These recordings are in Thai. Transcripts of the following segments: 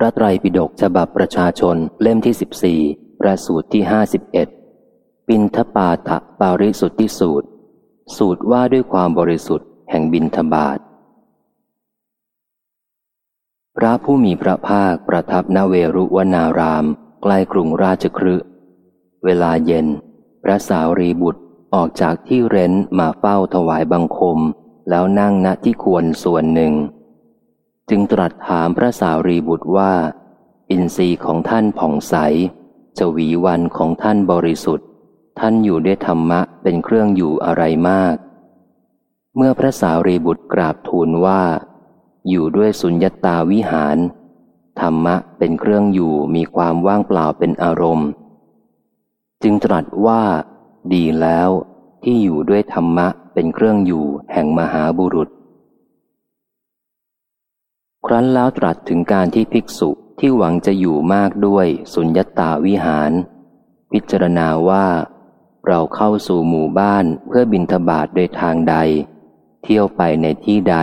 พระไตรปิฎกฉบับประชาชนเล่มที่สิบสี่ประสูตรที่ห้าสิบเอ็ดปินทปาตะปาริสุทธิสูตร สูตรว่าด้วยความบริสุทธิ์แห่งบินทบาท พระผู้มีพระภาคประทับนเวรุวนาราม ใกล้กรุงราชครืเวลาเย็น พระสาวรีบุตรออกจากที่เร้นมาเฝ้าถวายบังคม แล้วนั่งณที่ควรส่วนหนึ่ง จึงตรัสถามพระสาวรีบุตรว่า อินทรีย์ของท่านผ่องใสจวีวันของท่านบริสุทธิ์ ท่านอยู่ด้วยธรรมะเป็นเครื่องอยู่อะไรมาก เมื่อพระสาวรีบุตรกราบทูลว่า อยู่ด้วยสุญญตาวิหาร ธรรมะเป็นเครื่องอยู่มีความว่างเปล่าเป็นอารมณ์ จึงตรัสว่า ดีแล้วที่อยู่ด้วยธรรมะเป็นเครื่องอยู่แห่งมหาบุรุษ ครั้นแล้วตรัสถึงการที่ภิกษุที่หวังจะอยู่มากด้วยสุญญตาวิหาร พิจารณาว่า เราเข้าสู่หมู่บ้านเพื่อบินทบาทโดยทางใด เที่ยวไปในที่ใด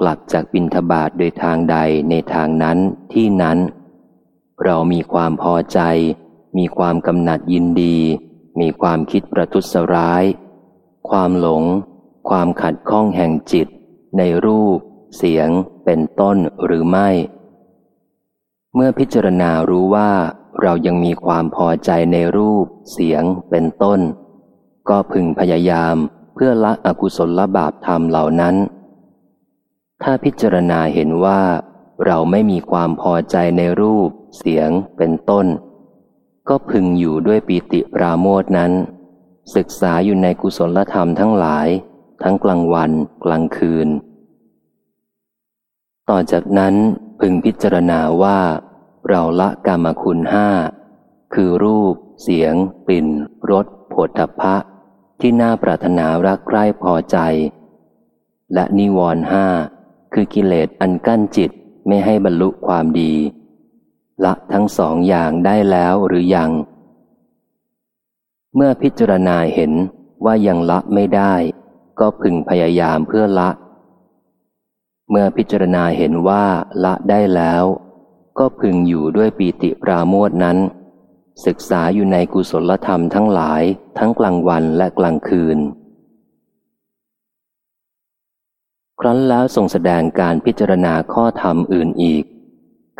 กลับจากบินทบาทโดยทางใดในทางนั้นที่นั้น เรามีความพอใจ มีความกำหนัดยินดี มีความคิดประทุษร้าย ความหลง ความขัดข้องแห่งจิต ในรูป เสียง เป็นต้นหรือไม่ เมื่อพิจารณารู้ว่าเรายังมีความพอใจในรูป เสียง เป็นต้น ก็พึงพยายามเพื่อละอกุศลละบาปธรรมเหล่านั้น ถ้าพิจารณาเห็นว่าเราไม่มีความพอใจในรูป เสียง เป็นต้น ก็พึงอยู่ด้วยปีติปราโมทนั้น ศึกษาอยู่ในกุศลธรรมทั้งหลาย ทั้งกลางวัน กลางคืน ต่อจากนั้นพึงพิจารณาว่า เราละกรรมคุณห้า คือรูป เสียง กลิ่นรสผลทพะ ที่น่าปรารถนารักใคร่พอใจ และนิวรห้าคือกิเลสอันกั้นจิตไม่ให้บรรลุความดี ละทั้งสองอย่างได้แล้วหรือยัง เมื่อพิจารณาเห็นว่ายังละไม่ได้ ก็พึงพยายามเพื่อละ เมื่อพิจารณาเห็นว่าละได้แล้ว ก็พึงอยู่ด้วยปีติปราโมทนั้น ศึกษาอยู่ในกุศลธรรมทั้งหลายทั้งกลางวันและกลางคืน ครั้นแล้วทรงแสดงการพิจารณาข้อธรรมอื่นอีก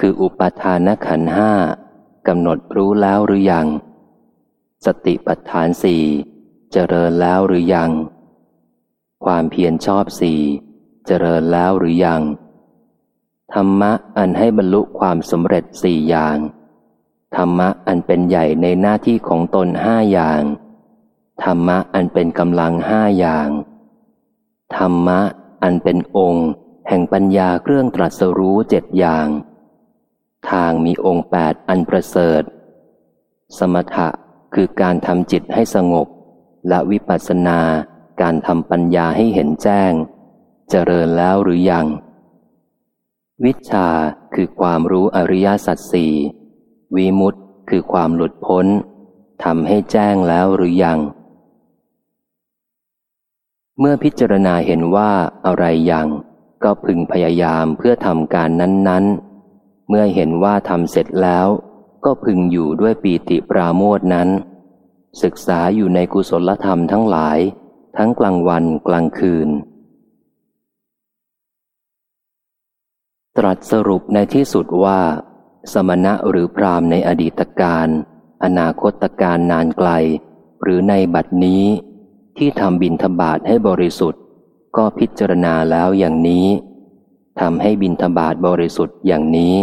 คืออุปทานขันห้ากำหนดรู้แล้วหรือยัง สติปัฏฐานสี่เจริญแล้วหรือยัง ความเพียรชอบสี่ เจริญแล้วหรือยัง ธรรมะอันให้บรรลุความสำเร็จสี่อย่าง ธรรมะอันเป็นใหญ่ในหน้าที่ของตนห้าอย่าง ธรรมะอันเป็นกำลังห้าอย่าง ธรรมะอันเป็นองค์ แห่งปัญญาเครื่องตรัสรู้เจ็ดอย่าง ทางมีองค์แปดอันประเสริฐ สมถะคือการทำจิตให้สงบ และวิปัสสนาการทำปัญญาให้เห็นแจ้ง เจริญแล้วหรือยัง วิชาคือความรู้อริยสัจสี่วิมุตต์คือความหลุดพ้นทำให้แจ้งแล้วหรือยัง เมื่อพิจารณาเห็นว่าอะไรยัง ก็พึงพยายามเพื่อทำการนั้น ๆ เมื่อเห็นว่าทำเสร็จแล้ว ก็พึงอยู่ด้วยปีติปราโมทนั้น ศึกษาอยู่ในกุศลธรรมทั้งหลาย ทั้งกลางวันกลางคืน ตรัสสรุปในที่สุดว่า สมณะหรือพรามในอดีตการอนาคตการนานไกล หรือในบัดนี้ ที่ทำบินทบาทให้บริสุทธิ์ ก็พิจารณาแล้วอย่างนี้ทำให้บินทบาทบริสุทธิ์อย่างนี้